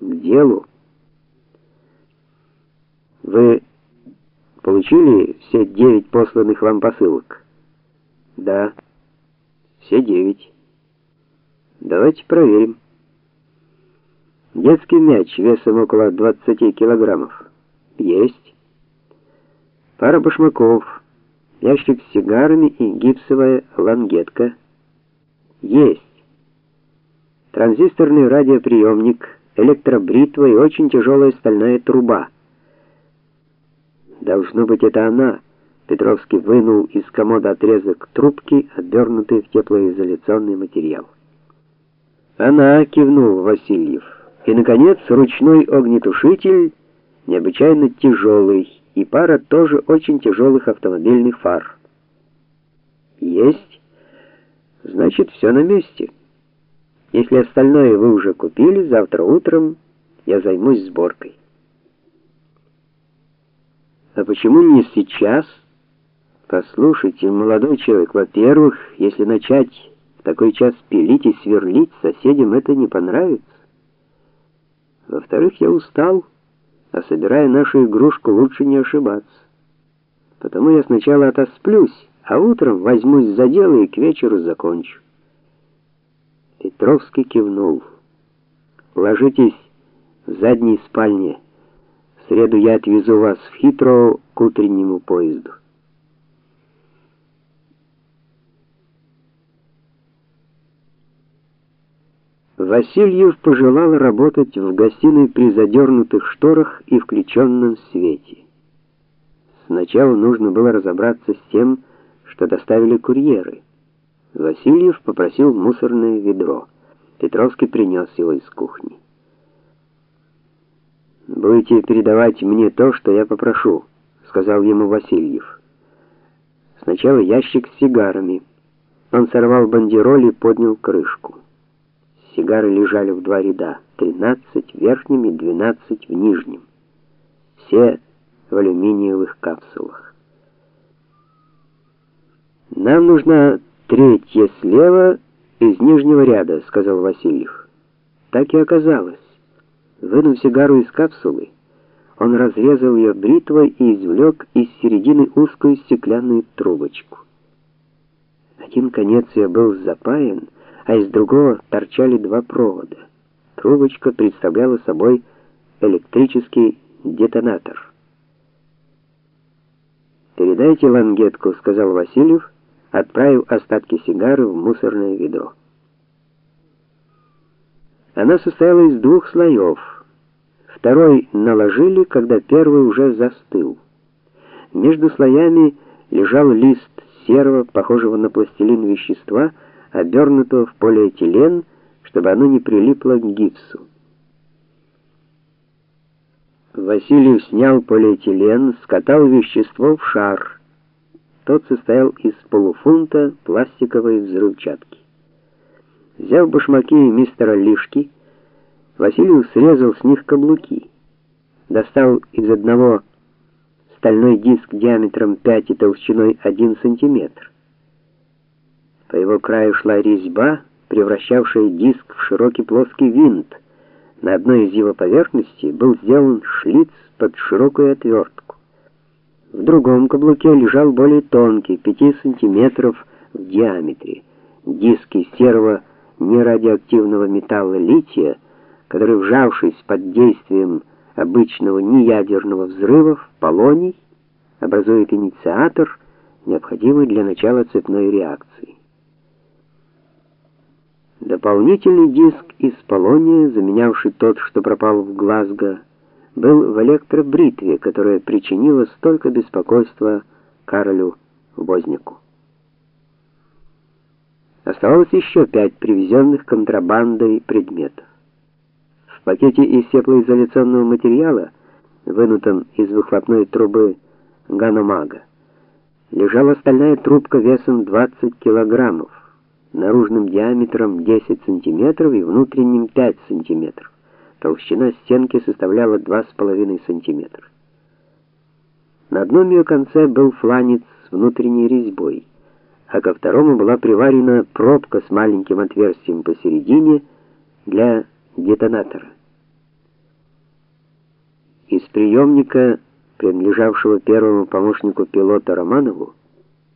К делу. Вы получили все девять посланных вам посылок? Да. Все девять. Давайте проверим. Детский мяч весом около 20 килограммов. Есть. Пара башмаков, ящик с сигарами и гипсовая лангетка. Есть. Транзисторный радиоприемник, электробритва и очень тяжелая стальная труба. Должно быть, это она. Петровский вынул из комода отрезок трубки, обернутый в теплоизоляционный материал. Она кивнул Васильев. И наконец, ручной огнетушитель, необычайно тяжелый, и пара тоже очень тяжелых автомобильных фар. Есть. Значит, все на месте. Если остальное вы уже купили, завтра утром я займусь сборкой. А почему не сейчас? Послушайте, молодой человек, во-первых, если начать в такой час пилить и сверлить, соседям это не понравится. Во-вторых, я устал, а собирая нашу игрушку, лучше не ошибаться. Потому я сначала отосплюсь, а утром возьмусь за дело и к вечеру закончу. Петровский кивнул. Ложитесь в задней спальне. В среду я отвезу вас в Хитроу к утреннему поезду. Васильев пожелал работать в гостиной при задернутых шторах и включенном свете. Сначала нужно было разобраться с тем, что доставили курьеры. Васильев попросил мусорное ведро. Петровский принес его из кухни. Будете передавать мне то, что я попрошу, сказал ему Васильев. Сначала ящик с сигарами. Он сорвал бандероль и поднял крышку. Сигары лежали в два ряда, 13 в верхнем и 12 в нижнем. Все в алюминиевых капсулах. Нам нужна третья слева из нижнего ряда, сказал Васильев. Так и оказалось. Вынув сигару из капсулы, он разрезал ее бритвой и извлек из середины узкую стеклянную трубочку. Один конец ее был запаян, а из другого торчали два провода. Трубочка представляла собой электрический детонатор. "Передайте лангетку", сказал Васильев отправив остатки сигары в мусорное ведро. Она состояла из двух слоев. Второй наложили, когда первый уже застыл. Между слоями лежал лист серого, похожего на пластилин вещества, обернутого в полиэтилен, чтобы оно не прилипло к гипсу. Василий снял полиэтилен, скатал вещество в шар тот состоял из полуфунта пластиковой взрывчатки. Взяв башмаки мистера Лишки, Василий срезал с них каблуки. Достал из одного стальной диск диаметром 5 и толщиной 1 сантиметр. По его краю шла резьба, превращавшая диск в широкий плоский винт. На одной из его поверхностей был сделан шлиц под широкую отвертку. В другом каблуке лежал более тонкий, 5 сантиметров в диаметре, диск из серого нерадиоактивного металла лития, который, вжавшись под действием обычного неядерного взрыва в полоний, образует инициатор, необходимый для начала цепной реакции. Дополнительный диск из полония, заменявший тот, что пропал в Глазго, был в электробритве, которая причинила столько беспокойства Каролю Вознику. Оставалось еще пять привезенных контрабандой предметов. В пакете из теплоизоляционного материала, вынутом из выхлопной трубы Ганомага, лежала стальная трубка весом 20 килограммов, наружным диаметром 10 сантиметров и внутренним 5 сантиметров. Толщина стенки составляла 2,5 см. На одном ее конце был фланец с внутренней резьбой, а ко второму была приварена пробка с маленьким отверстием посередине для детонатора. Из приемника, принадлежавшего первому помощнику пилота Романову,